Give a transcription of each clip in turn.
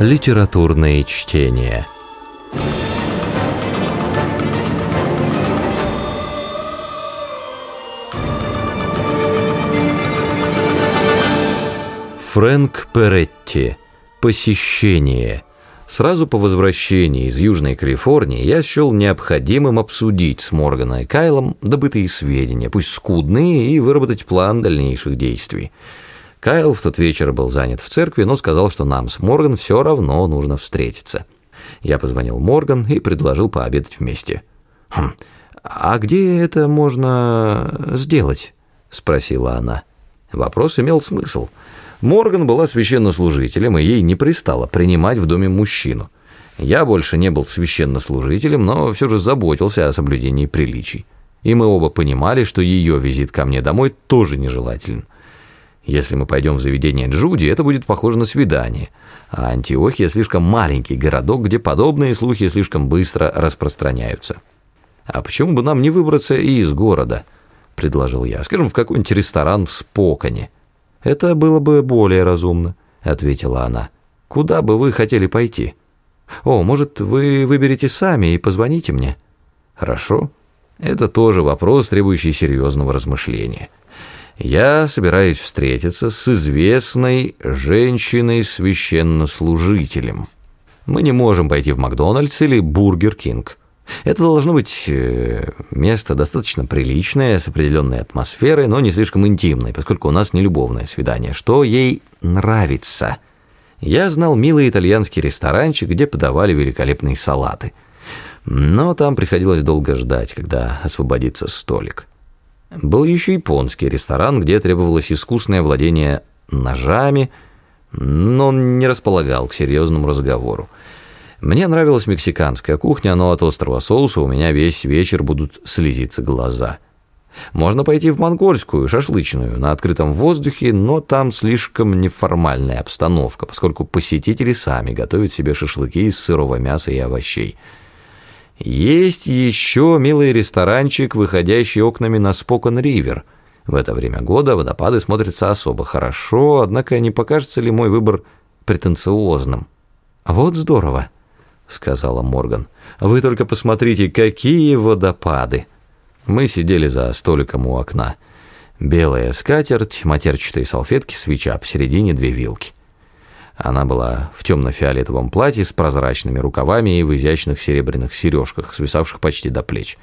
Литературные чтения. Фрэнк Перетти. Посещение. Сразу по возвращении из Южной Калифорнии я счел необходимым обсудить с Морганом и Кайлом добытые сведения, пусть скудные, и выработать план дальнейших действий. Кайл в тот вечер был занят в церкви, но сказал, что нам с Морган все равно нужно встретиться. Я позвонил Морган и предложил пообедать вместе. «Хм, а где это можно сделать?» – спросила она. Вопрос имел смысл. Морган была священнослужителем, и ей не пристало принимать в доме мужчину. Я больше не был священнослужителем, но все же заботился о соблюдении приличий. И мы оба понимали, что ее визит ко мне домой тоже нежелателен. Если мы пойдем в заведение Джуди, это будет похоже на свидание. А Антиохия слишком маленький городок, где подобные слухи слишком быстро распространяются. А почему бы нам не выбраться и из города? предложил я. Скажем, в какой-нибудь ресторан в Спокане. Это было бы более разумно, ответила она. Куда бы вы хотели пойти? О, может, вы выберете сами и позвоните мне? Хорошо. Это тоже вопрос, требующий серьезного размышления я собираюсь встретиться с известной женщиной-священнослужителем. Мы не можем пойти в Макдональдс или Бургер Кинг. Это должно быть э, место достаточно приличное, с определенной атмосферой, но не слишком интимной, поскольку у нас не любовное свидание. Что ей нравится? Я знал милый итальянский ресторанчик, где подавали великолепные салаты. Но там приходилось долго ждать, когда освободится столик. Был еще японский ресторан, где требовалось искусное владение ножами, но он не располагал к серьезному разговору. Мне нравилась мексиканская кухня, но от острого соуса у меня весь вечер будут слезиться глаза. Можно пойти в монгольскую, шашлычную, на открытом воздухе, но там слишком неформальная обстановка, поскольку посетители сами готовят себе шашлыки из сырого мяса и овощей – есть еще милый ресторанчик, выходящий окнами на Спокон-Ривер. В это время года водопады смотрятся особо хорошо, однако не покажется ли мой выбор претенциозным? «Вот здорово», — сказала Морган. «Вы только посмотрите, какие водопады!» Мы сидели за столиком у окна. Белая скатерть, матерчатые салфетки, свеча, посередине две вилки. Она была в темно-фиолетовом платье с прозрачными рукавами и в изящных серебряных сережках, свисавших почти до плеч.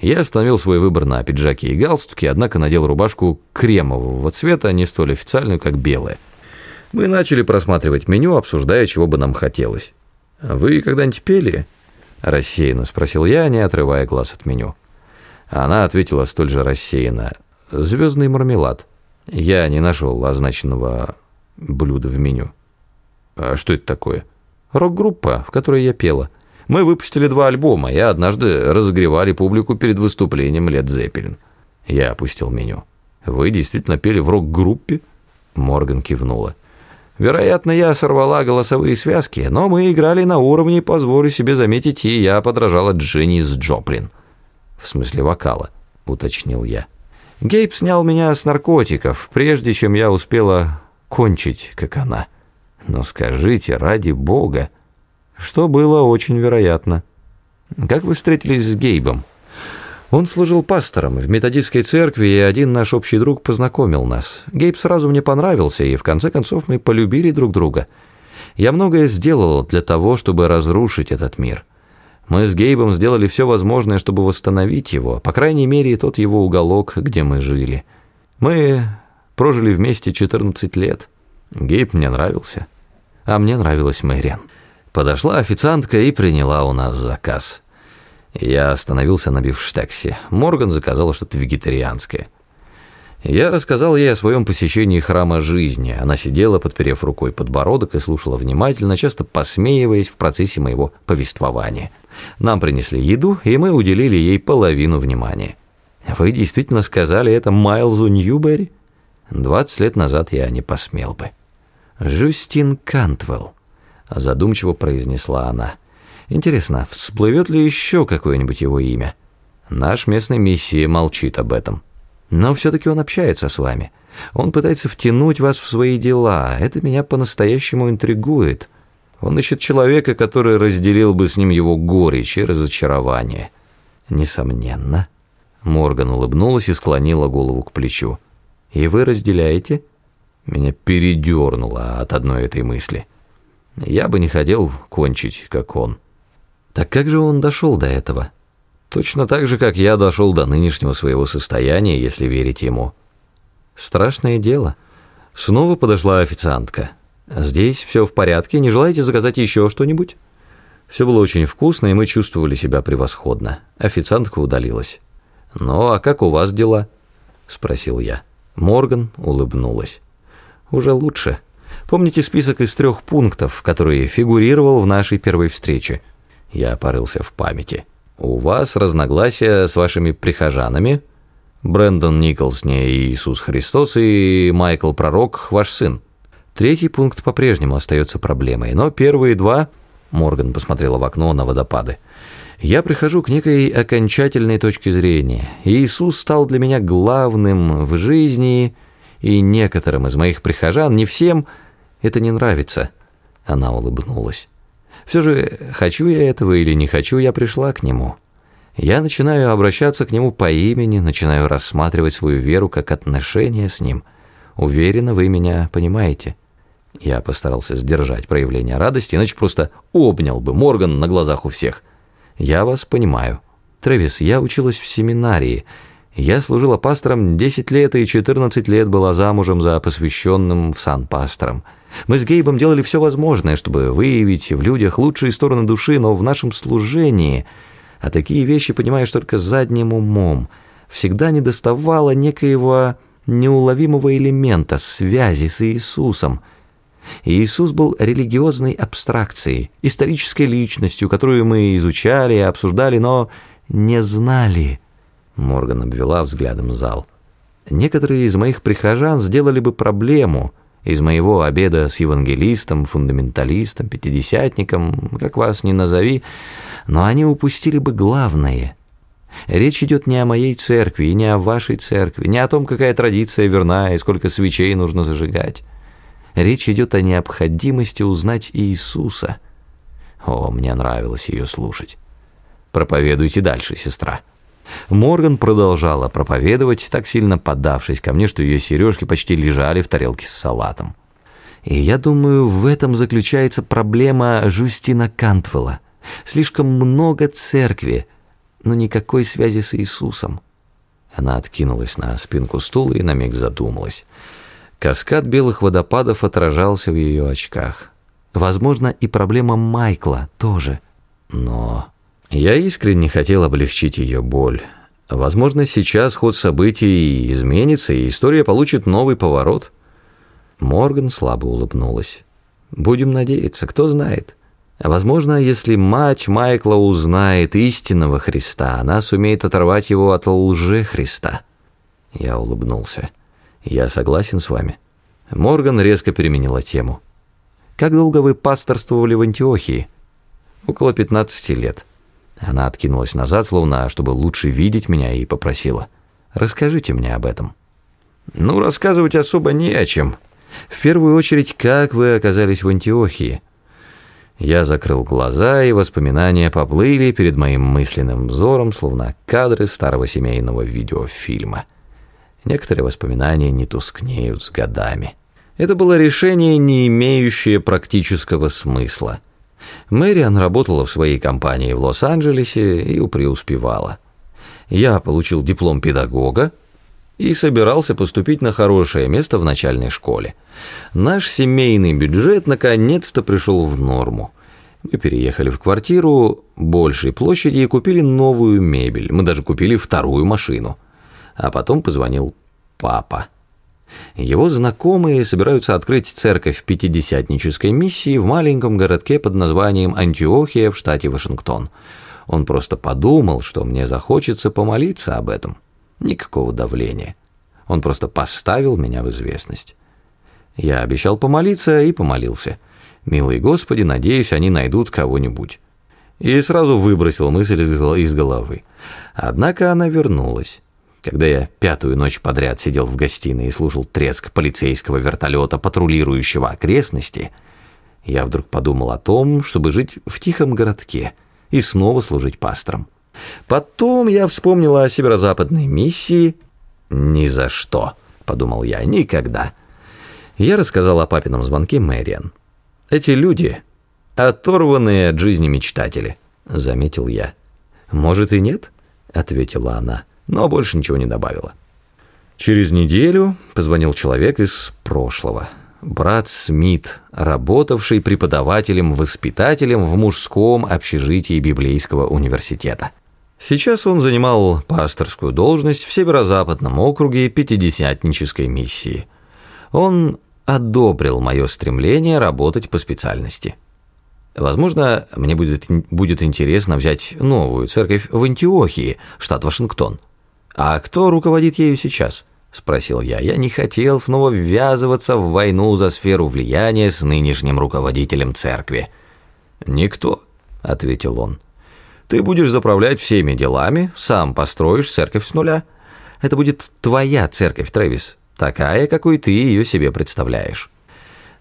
Я остановил свой выбор на пиджаке и галстуке, однако надел рубашку кремового цвета, не столь официальную, как белая. Мы начали просматривать меню, обсуждая, чего бы нам хотелось. «Вы когда-нибудь пели?» – рассеянно спросил я, не отрывая глаз от меню. Она ответила столь же рассеянно. «Звездный мармелад». Я не нашел означенного блюда в меню. А что это такое? Рок-группа, в которой я пела. Мы выпустили два альбома, и однажды разогревали публику перед выступлением Лед Зеппелин. Я опустил меню. Вы действительно пели в рок-группе? Морган кивнула. Вероятно, я сорвала голосовые связки, но мы играли на уровне, позволю себе заметить, и я подражала Дженнис Джоплин. В смысле вокала, уточнил я. Гейб снял меня с наркотиков, прежде чем я успела кончить, как она. Но скажите, ради бога, что было очень вероятно. Как вы встретились с Гейбом? Он служил пастором в методистской церкви, и один наш общий друг познакомил нас. Гейб сразу мне понравился, и в конце концов мы полюбили друг друга. Я многое сделал для того, чтобы разрушить этот мир. Мы с Гейбом сделали все возможное, чтобы восстановить его, по крайней мере, тот его уголок, где мы жили. Мы прожили вместе 14 лет. Гейб мне нравился а мне нравилась Мэриан. Подошла официантка и приняла у нас заказ. Я остановился на бифштексе. Морган заказала что-то вегетарианское. Я рассказал ей о своем посещении храма жизни. Она сидела, подперев рукой подбородок и слушала внимательно, часто посмеиваясь в процессе моего повествования. Нам принесли еду, и мы уделили ей половину внимания. «Вы действительно сказали это Майлзу Ньюберри?» «Двадцать лет назад я не посмел бы». «Жюстин Кантвелл», – задумчиво произнесла она. «Интересно, всплывет ли еще какое-нибудь его имя? Наш местный мессия молчит об этом. Но все-таки он общается с вами. Он пытается втянуть вас в свои дела. Это меня по-настоящему интригует. Он ищет человека, который разделил бы с ним его горечь и разочарование. Несомненно. Морган улыбнулась и склонила голову к плечу. «И вы разделяете?» Меня передернуло от одной этой мысли. Я бы не хотел кончить, как он. Так как же он дошел до этого? Точно так же, как я дошел до нынешнего своего состояния, если верить ему. Страшное дело. Снова подошла официантка. «Здесь все в порядке, не желаете заказать еще что-нибудь?» Все было очень вкусно, и мы чувствовали себя превосходно. Официантка удалилась. «Ну, а как у вас дела?» – спросил я. Морган улыбнулась. «Уже лучше. Помните список из трех пунктов, который фигурировал в нашей первой встрече?» Я порылся в памяти. «У вас разногласия с вашими прихожанами?» Брэндон Николс не Иисус Христос и Майкл Пророк ваш сын. Третий пункт по-прежнему остается проблемой, но первые два... Морган посмотрела в окно на водопады я прихожу к некой окончательной точке зрения. Иисус стал для меня главным в жизни, и некоторым из моих прихожан, не всем, это не нравится. Она улыбнулась. Все же, хочу я этого или не хочу, я пришла к Нему. Я начинаю обращаться к Нему по имени, начинаю рассматривать свою веру как отношение с Ним. Уверена, вы меня понимаете. Я постарался сдержать проявление радости, иначе просто обнял бы Морган на глазах у всех – я вас понимаю. Трэвис, я училась в семинарии. Я служила пастором 10 лет и 14 лет была замужем за посвященным в сан пастором. Мы с Гейбом делали все возможное, чтобы выявить в людях лучшие стороны души, но в нашем служении, а такие вещи понимаешь только задним умом, всегда недоставало некоего неуловимого элемента связи с Иисусом – Иисус был религиозной абстракцией, исторической личностью, которую мы изучали и обсуждали, но не знали. Морган обвела взглядом зал. Некоторые из моих прихожан сделали бы проблему из моего обеда с евангелистом, фундаменталистом, пятидесятником, как вас ни назови, но они упустили бы главное. Речь идет не о моей церкви не о вашей церкви, не о том, какая традиция верна и сколько свечей нужно зажигать. Речь идет о необходимости узнать Иисуса. О, мне нравилось ее слушать. Проповедуйте дальше, сестра. Морган продолжала проповедовать, так сильно подавшись ко мне, что ее сережки почти лежали в тарелке с салатом. И я думаю, в этом заключается проблема Жустина Кантвелла. Слишком много церкви, но никакой связи с Иисусом. Она откинулась на спинку стула и на миг задумалась. Каскад белых водопадов отражался в ее очках. Возможно, и проблема Майкла тоже. Но я искренне хотел облегчить ее боль. Возможно, сейчас ход событий изменится, и история получит новый поворот. Морган слабо улыбнулась. Будем надеяться, кто знает. Возможно, если мать Майкла узнает истинного Христа, она сумеет оторвать его от лжи Христа. Я улыбнулся. Я согласен с вами. Морган резко переменила тему. Как долго вы пасторствовали в Антиохии? Около 15 лет. Она откинулась назад, словно чтобы лучше видеть меня, и попросила. Расскажите мне об этом. Ну, рассказывать особо не о чем. В первую очередь, как вы оказались в Антиохии? Я закрыл глаза, и воспоминания поплыли перед моим мысленным взором, словно кадры старого семейного видеофильма. Некоторые воспоминания не тускнеют с годами. Это было решение, не имеющее практического смысла. Мэриан работала в своей компании в Лос-Анджелесе и преуспевала. Я получил диплом педагога и собирался поступить на хорошее место в начальной школе. Наш семейный бюджет наконец-то пришел в норму. Мы переехали в квартиру большей площади и купили новую мебель. Мы даже купили вторую машину – а потом позвонил папа. Его знакомые собираются открыть церковь пятидесятнической миссии в маленьком городке под названием Антиохия в штате Вашингтон. Он просто подумал, что мне захочется помолиться об этом. Никакого давления. Он просто поставил меня в известность. Я обещал помолиться и помолился. Милый Господи, надеюсь, они найдут кого-нибудь. И сразу выбросил мысль из головы. Однако она вернулась. Когда я пятую ночь подряд сидел в гостиной и слушал треск полицейского вертолета, патрулирующего окрестности, Я вдруг подумал о том, чтобы жить в тихом городке и снова служить пастором. Потом я вспомнил о северо-западной миссии. «Ни за что», — подумал я, — «никогда». Я рассказал о папином звонке Мэриан. «Эти люди — оторванные от жизни мечтатели», — заметил я. «Может и нет?» — ответила она, но больше ничего не добавила. Через неделю позвонил человек из прошлого. Брат Смит, работавший преподавателем-воспитателем в мужском общежитии Библейского университета. Сейчас он занимал пасторскую должность в северо-западном округе Пятидесятнической миссии. Он одобрил мое стремление работать по специальности. Возможно, мне будет, будет интересно взять новую церковь в Антиохии, штат Вашингтон. А кто руководит ею сейчас? Спросил я. Я не хотел снова ввязываться в войну за сферу влияния с нынешним руководителем церкви. «Никто», — ответил он. «Ты будешь заправлять всеми делами, сам построишь церковь с нуля. Это будет твоя церковь, Трэвис, такая, какой ты ее себе представляешь».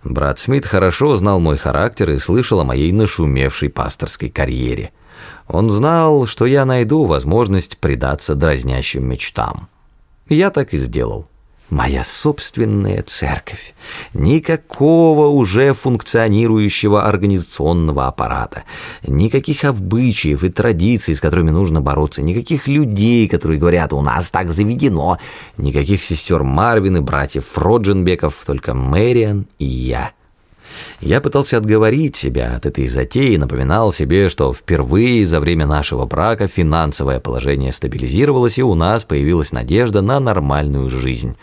Брат Смит хорошо знал мой характер и слышал о моей нашумевшей пасторской карьере. Он знал, что я найду возможность предаться дразнящим мечтам. Я так и сделал. Моя собственная церковь. Никакого уже функционирующего организационного аппарата. Никаких обычаев и традиций, с которыми нужно бороться. Никаких людей, которые говорят, у нас так заведено. Никаких сестер Марвин и братьев Фродженбеков, только Мэриан и я. Я пытался отговорить себя от этой затеи, напоминал себе, что впервые за время нашего брака финансовое положение стабилизировалось, и у нас появилась надежда на нормальную жизнь.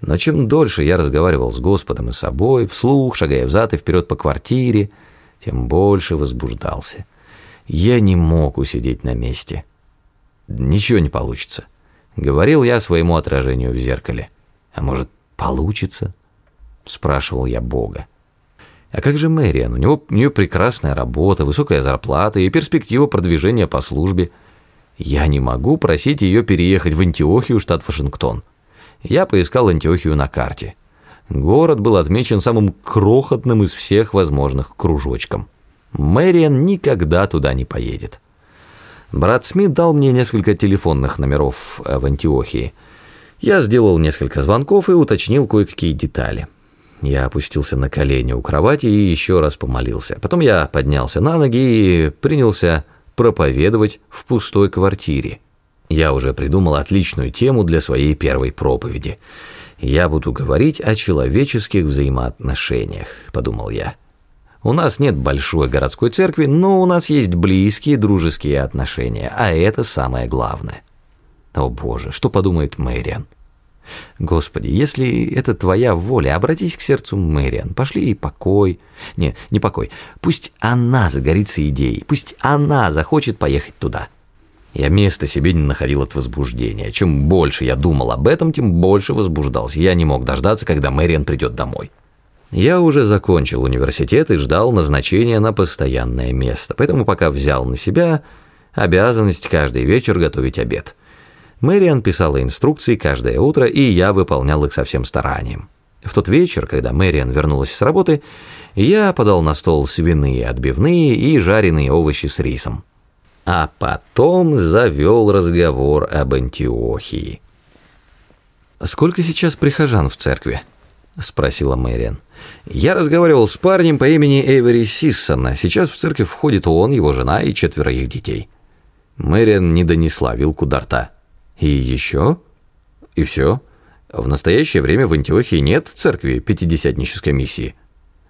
Но чем дольше я разговаривал с Господом и собой, вслух, шагая взад и вперед по квартире, тем больше возбуждался. Я не мог усидеть на месте. Ничего не получится. Говорил я своему отражению в зеркале. А может, получится? Спрашивал я Бога. А как же Мэриан? У, него, у нее прекрасная работа, высокая зарплата и перспектива продвижения по службе. Я не могу просить ее переехать в Антиохию, штат Вашингтон. Я поискал Антиохию на карте. Город был отмечен самым крохотным из всех возможных кружочком. Мэриан никогда туда не поедет. Брат Смит дал мне несколько телефонных номеров в Антиохии. Я сделал несколько звонков и уточнил кое-какие детали. Я опустился на колени у кровати и еще раз помолился. Потом я поднялся на ноги и принялся проповедовать в пустой квартире. Я уже придумал отличную тему для своей первой проповеди. «Я буду говорить о человеческих взаимоотношениях», – подумал я. «У нас нет большой городской церкви, но у нас есть близкие дружеские отношения, а это самое главное». О боже, что подумает Мэриан? Господи, если это твоя воля, обратись к сердцу Мэриан, пошли ей покой. Не, не покой. Пусть она загорится идеей, пусть она захочет поехать туда. Я места себе не находил от возбуждения. Чем больше я думал об этом, тем больше возбуждался. Я не мог дождаться, когда Мэриан придет домой. Я уже закончил университет и ждал назначения на постоянное место, поэтому пока взял на себя обязанность каждый вечер готовить обед. Мэриан писала инструкции каждое утро, и я выполнял их со всем старанием. В тот вечер, когда Мэриан вернулась с работы, я подал на стол свиные отбивные и жареные овощи с рисом. А потом завел разговор об Антиохии. «Сколько сейчас прихожан в церкви?» – спросила Мэриан. «Я разговаривал с парнем по имени Эйвери Сиссона. Сейчас в церковь входит он, его жена и четверо их детей». Мэриан не донесла вилку до рта. И еще? И все. В настоящее время в Антиохии нет церкви пятидесятнической миссии.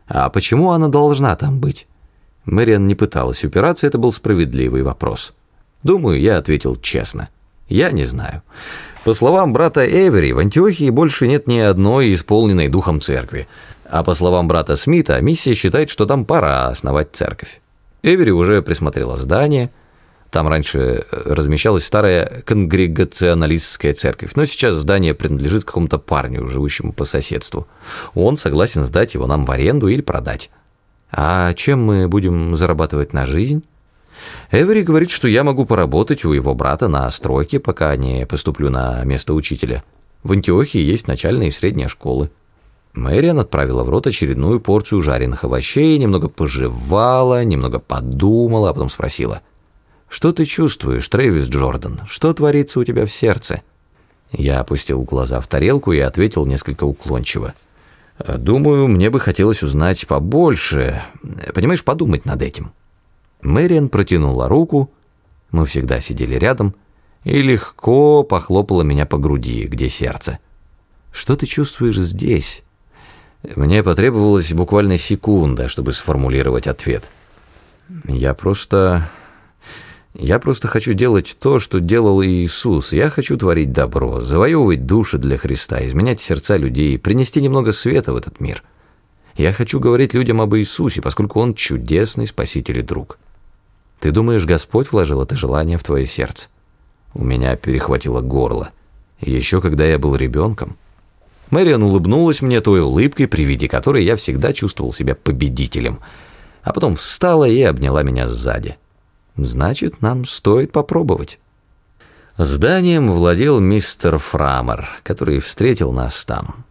А почему она должна там быть? Мэриан не пыталась упираться, это был справедливый вопрос. Думаю, я ответил честно. Я не знаю. По словам брата Эвери, в Антиохии больше нет ни одной исполненной духом церкви. А по словам брата Смита, миссия считает, что там пора основать церковь. Эвери уже присмотрела здание – там раньше э, размещалась старая конгрегационалистская церковь, но сейчас здание принадлежит какому-то парню, живущему по соседству. Он согласен сдать его нам в аренду или продать. А чем мы будем зарабатывать на жизнь? Эвери говорит, что я могу поработать у его брата на стройке, пока не поступлю на место учителя. В Антиохии есть начальная и средняя школы. Мэриан отправила в рот очередную порцию жареных овощей, немного пожевала, немного подумала, а потом спросила. «Что ты чувствуешь, Трэвис Джордан? Что творится у тебя в сердце?» Я опустил глаза в тарелку и ответил несколько уклончиво. «Думаю, мне бы хотелось узнать побольше. Понимаешь, подумать над этим». Мэриан протянула руку, мы всегда сидели рядом, и легко похлопала меня по груди, где сердце. «Что ты чувствуешь здесь?» Мне потребовалась буквально секунда, чтобы сформулировать ответ. «Я просто... Я просто хочу делать то, что делал Иисус. Я хочу творить добро, завоевывать души для Христа, изменять сердца людей, принести немного света в этот мир. Я хочу говорить людям об Иисусе, поскольку Он чудесный спаситель и друг». Ты думаешь, Господь вложил это желание в твое сердце? У меня перехватило горло. Еще когда я был ребенком. Мэриан улыбнулась мне той улыбкой, при виде которой я всегда чувствовал себя победителем, а потом встала и обняла меня сзади. Значит, нам стоит попробовать. Зданием владел мистер Фрамер, который встретил нас там.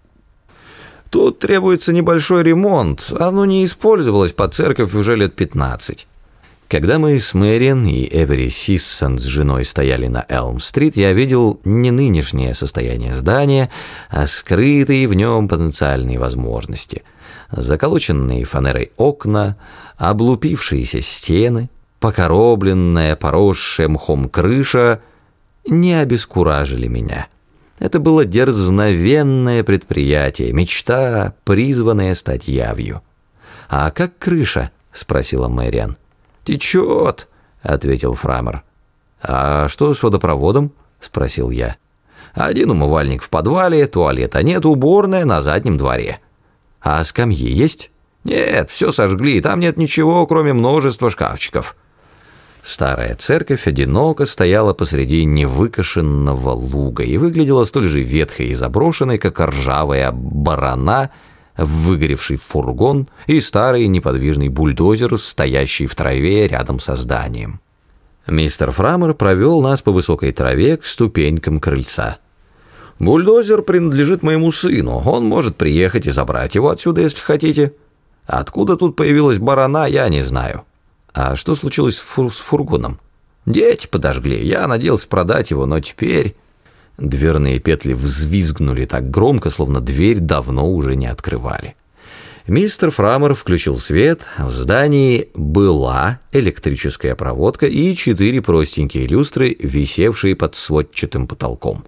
Тут требуется небольшой ремонт, оно не использовалось под церковь уже лет пятнадцать. Когда мы с Мэриан и Эвери Сиссон с женой стояли на Элм-стрит, я видел не нынешнее состояние здания, а скрытые в нем потенциальные возможности. Заколоченные фанерой окна, облупившиеся стены, покоробленная, поросшая мхом крыша не обескуражили меня. Это было дерзновенное предприятие, мечта, призванная стать явью. «А как крыша?» — спросила Мэриан. «Течет», — ответил Фрамер. «А что с водопроводом?» — спросил я. «Один умывальник в подвале, туалета нет, уборная на заднем дворе». «А скамьи есть?» «Нет, все сожгли, там нет ничего, кроме множества шкафчиков». Старая церковь одиноко стояла посреди невыкошенного луга и выглядела столь же ветхой и заброшенной, как ржавая барана — выгоревший фургон и старый неподвижный бульдозер, стоящий в траве рядом со зданием. Мистер Фрамер провел нас по высокой траве к ступенькам крыльца. «Бульдозер принадлежит моему сыну, он может приехать и забрать его отсюда, если хотите. Откуда тут появилась барана, я не знаю. А что случилось с, фур с фургоном? Дети подожгли, я надеялся продать его, но теперь...» Дверные петли взвизгнули так громко, словно дверь давно уже не открывали. Мистер Фрамер включил свет, в здании была электрическая проводка и четыре простенькие люстры, висевшие под сводчатым потолком.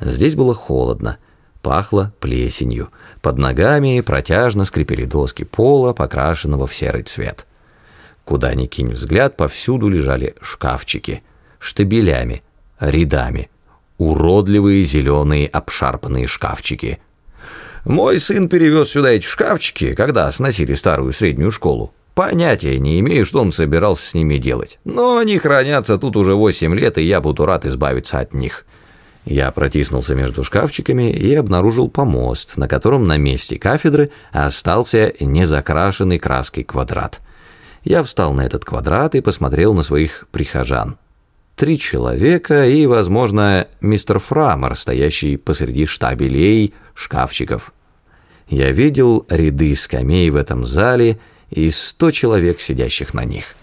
Здесь было холодно, пахло плесенью. Под ногами протяжно скрипели доски пола, покрашенного в серый цвет. Куда ни кинь взгляд, повсюду лежали шкафчики, штабелями, рядами – уродливые зеленые обшарпанные шкафчики. Мой сын перевез сюда эти шкафчики, когда сносили старую среднюю школу. Понятия не имею, что он собирался с ними делать. Но они хранятся тут уже восемь лет, и я буду рад избавиться от них. Я протиснулся между шкафчиками и обнаружил помост, на котором на месте кафедры остался незакрашенный краской квадрат. Я встал на этот квадрат и посмотрел на своих прихожан три человека и, возможно, мистер Фрамер, стоящий посреди штабелей шкафчиков. Я видел ряды скамей в этом зале и сто человек, сидящих на них.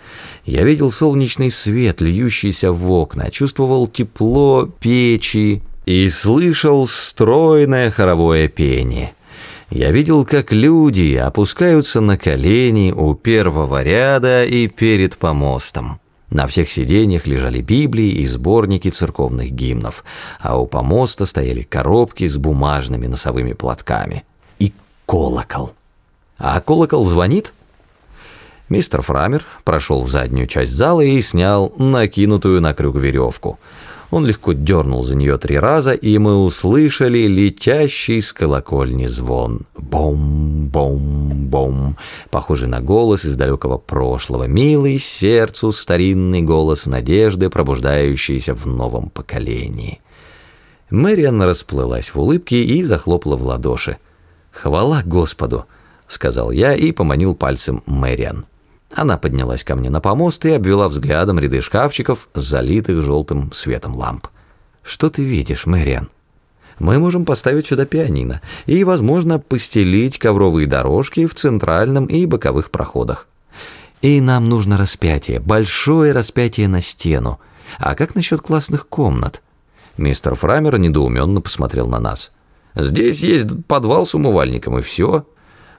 Я видел солнечный свет, льющийся в окна, чувствовал тепло печи и слышал стройное хоровое пение. Я видел, как люди опускаются на колени у первого ряда и перед помостом. На всех сиденьях лежали Библии и сборники церковных гимнов, а у помоста стояли коробки с бумажными носовыми платками. И колокол. А колокол звонит? Мистер Фрамер прошел в заднюю часть зала и снял накинутую на крюк веревку – он легко дернул за нее три раза, и мы услышали летящий с колокольни звон. Бом-бом-бом. Похожий на голос из далекого прошлого. Милый сердцу старинный голос надежды, пробуждающийся в новом поколении. Мэриан расплылась в улыбке и захлопала в ладоши. «Хвала Господу!» — сказал я и поманил пальцем Мэриан. Она поднялась ко мне на помост и обвела взглядом ряды шкафчиков, залитых желтым светом ламп. «Что ты видишь, Мэриан?» Мы можем поставить сюда пианино и, возможно, постелить ковровые дорожки в центральном и боковых проходах. И нам нужно распятие, большое распятие на стену. А как насчет классных комнат? Мистер Фрамер недоуменно посмотрел на нас. Здесь есть подвал с умывальником, и все.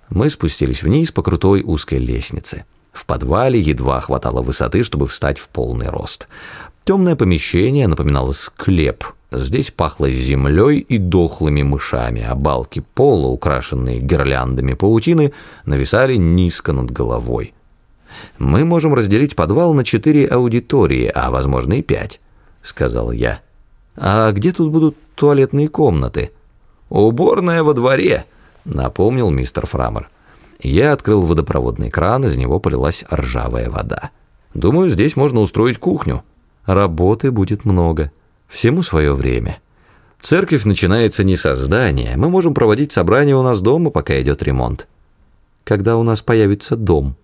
Мы спустились вниз по крутой узкой лестнице. В подвале едва хватало высоты, чтобы встать в полный рост. Темное помещение напоминало склеп. Здесь пахло землей и дохлыми мышами, а балки пола, украшенные гирляндами паутины, нависали низко над головой. Мы можем разделить подвал на четыре аудитории, а, возможно, и пять, сказал я. А где тут будут туалетные комнаты? Уборная во дворе, напомнил мистер Фрамер. Я открыл водопроводный кран, из него полилась ржавая вода. Думаю, здесь можно устроить кухню. Работы будет много. Всему свое время. Церковь начинается не со здания. Мы можем проводить собрания у нас дома, пока идет ремонт. Когда у нас появится дом?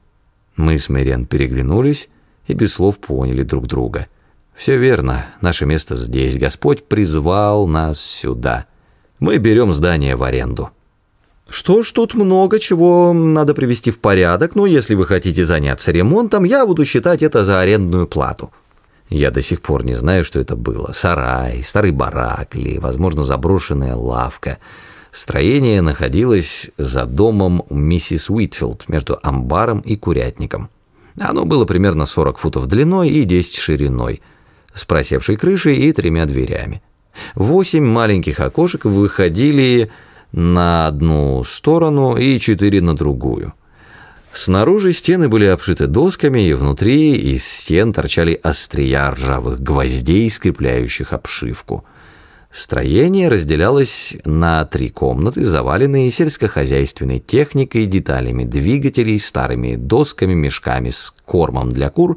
Мы с Мэриан переглянулись и без слов поняли друг друга. Все верно, наше место здесь. Господь призвал нас сюда. Мы берем здание в аренду. Что ж, тут много чего надо привести в порядок, но если вы хотите заняться ремонтом, я буду считать это за арендную плату. Я до сих пор не знаю, что это было. Сарай, старый барак или, возможно, заброшенная лавка. Строение находилось за домом миссис Уитфилд между амбаром и курятником. Оно было примерно 40 футов длиной и 10 шириной, с просевшей крышей и тремя дверями. Восемь маленьких окошек выходили на одну сторону и четыре на другую. Снаружи стены были обшиты досками, и внутри из стен торчали острия ржавых гвоздей, скрепляющих обшивку. Строение разделялось на три комнаты, заваленные сельскохозяйственной техникой, деталями двигателей, старыми досками, мешками с кормом для кур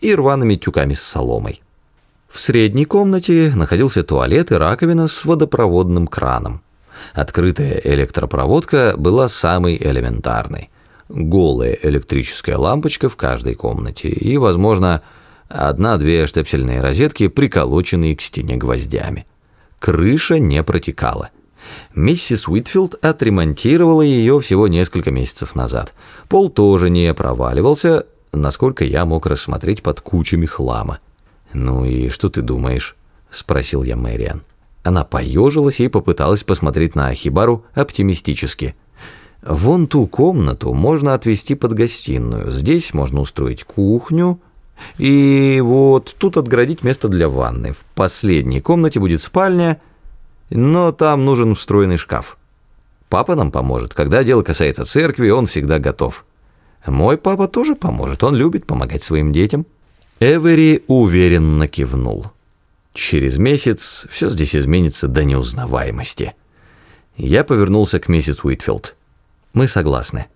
и рваными тюками с соломой. В средней комнате находился туалет и раковина с водопроводным краном. Открытая электропроводка была самой элементарной. Голая электрическая лампочка в каждой комнате и, возможно, одна-две штепсельные розетки, приколоченные к стене гвоздями. Крыша не протекала. Миссис Уитфилд отремонтировала ее всего несколько месяцев назад. Пол тоже не проваливался, насколько я мог рассмотреть под кучами хлама. «Ну и что ты думаешь?» – спросил я Мэриан. Она поежилась и попыталась посмотреть на Ахибару оптимистически. «Вон ту комнату можно отвести под гостиную, здесь можно устроить кухню, и вот тут отгородить место для ванны. В последней комнате будет спальня, но там нужен встроенный шкаф. Папа нам поможет, когда дело касается церкви, он всегда готов. Мой папа тоже поможет, он любит помогать своим детям». Эвери уверенно кивнул. Через месяц все здесь изменится до неузнаваемости. Я повернулся к миссис Уитфилд. Мы согласны.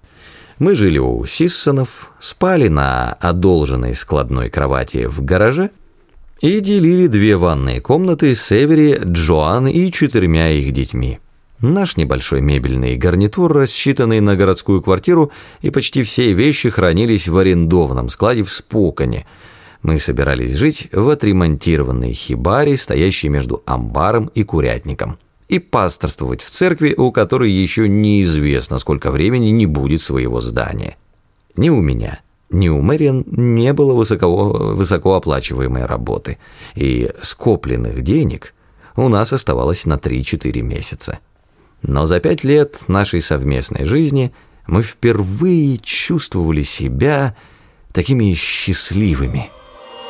Мы жили у Сиссонов, спали на одолженной складной кровати в гараже и делили две ванные комнаты с Эвери, Джоан и четырьмя их детьми. Наш небольшой мебельный гарнитур, рассчитанный на городскую квартиру, и почти все вещи хранились в арендованном складе в Спокане – мы собирались жить в отремонтированной хибаре, стоящей между амбаром и курятником, и пасторствовать в церкви, у которой еще неизвестно, сколько времени не будет своего здания. Ни у меня, ни у Мэриан не было высоко, высокооплачиваемой работы, и скопленных денег у нас оставалось на 3-4 месяца. Но за пять лет нашей совместной жизни мы впервые чувствовали себя такими счастливыми –